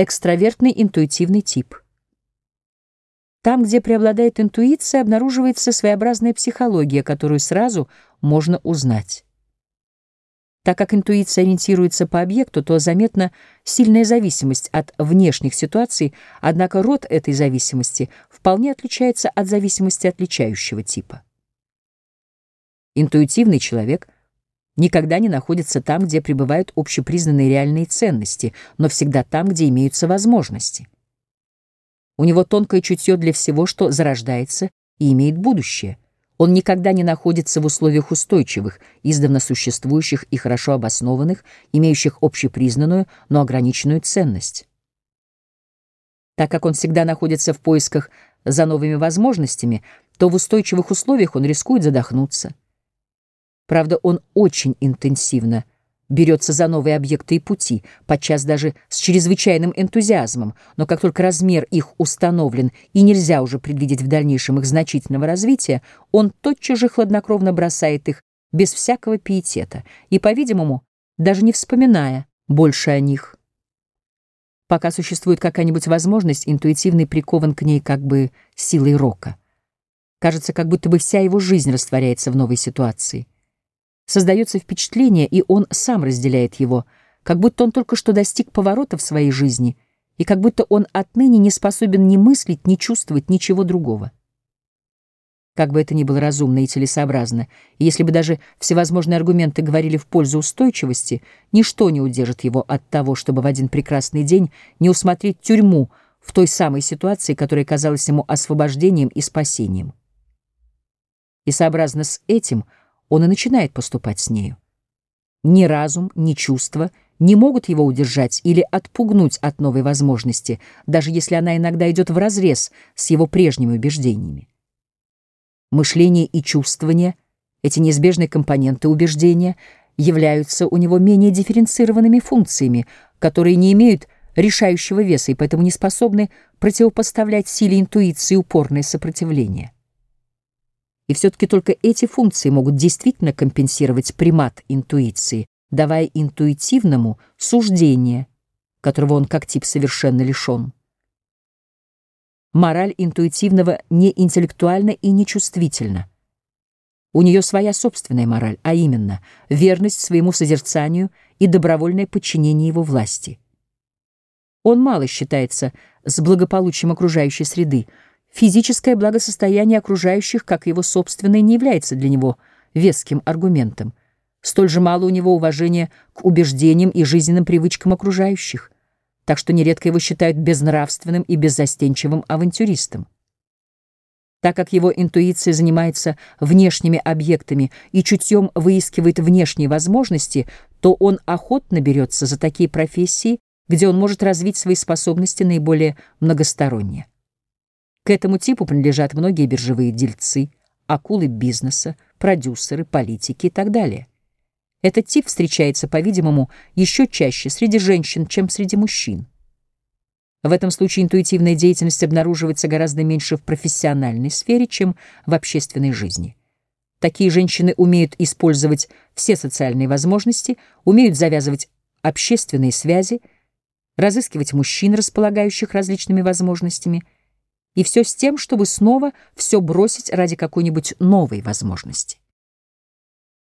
Экстравертный интуитивный тип. Там, где преобладает интуиция, обнаруживается своеобразная психология, которую сразу можно узнать. Так как интуиция ориентируется по объекту, то заметна сильная зависимость от внешних ситуаций, однако род этой зависимости вполне отличается от зависимости отличающего типа. Интуитивный человек — никогда не находится там, где пребывают общепризнанные реальные ценности, но всегда там, где имеются возможности. У него тонкое чутье для всего, что зарождается и имеет будущее. Он никогда не находится в условиях устойчивых, издавна существующих и хорошо обоснованных, имеющих общепризнанную, но ограниченную ценность. Так как он всегда находится в поисках за новыми возможностями, то в устойчивых условиях он рискует задохнуться. Правда, он очень интенсивно берется за новые объекты и пути, подчас даже с чрезвычайным энтузиазмом, но как только размер их установлен и нельзя уже предвидеть в дальнейшем их значительного развития, он тотчас же хладнокровно бросает их без всякого пиетета и, по-видимому, даже не вспоминая больше о них. Пока существует какая-нибудь возможность, интуитивный прикован к ней как бы силой рока. Кажется, как будто бы вся его жизнь растворяется в новой ситуации. Создается впечатление, и он сам разделяет его, как будто он только что достиг поворота в своей жизни, и как будто он отныне не способен ни мыслить, ни чувствовать ничего другого. Как бы это ни было разумно и целесообразно, и если бы даже всевозможные аргументы говорили в пользу устойчивости, ничто не удержит его от того, чтобы в один прекрасный день не усмотреть тюрьму в той самой ситуации, которая казалась ему освобождением и спасением. И сообразно с этим — он и начинает поступать с нею. Ни разум, ни чувства не могут его удержать или отпугнуть от новой возможности, даже если она иногда идет вразрез с его прежними убеждениями. Мышление и чувствование, эти неизбежные компоненты убеждения, являются у него менее дифференцированными функциями, которые не имеют решающего веса и поэтому не способны противопоставлять силе интуиции упорное сопротивление. И все-таки только эти функции могут действительно компенсировать примат интуиции, давая интуитивному суждение, которого он как тип совершенно лишен. Мораль интуитивного не интеллектуальна и не чувствительна. У нее своя собственная мораль, а именно верность своему созерцанию и добровольное подчинение его власти. Он мало считается с благополучием окружающей среды, Физическое благосостояние окружающих, как его собственное, не является для него веским аргументом. Столь же мало у него уважения к убеждениям и жизненным привычкам окружающих, так что нередко его считают безнравственным и беззастенчивым авантюристом. Так как его интуиция занимается внешними объектами и чутьем выискивает внешние возможности, то он охотно берется за такие профессии, где он может развить свои способности наиболее многосторонне. К этому типу принадлежат многие биржевые дельцы, акулы бизнеса, продюсеры, политики и так далее. Этот тип встречается, по-видимому, еще чаще среди женщин, чем среди мужчин. В этом случае интуитивная деятельность обнаруживается гораздо меньше в профессиональной сфере, чем в общественной жизни. Такие женщины умеют использовать все социальные возможности, умеют завязывать общественные связи, разыскивать мужчин, располагающих различными возможностями — и все с тем, чтобы снова все бросить ради какой-нибудь новой возможности.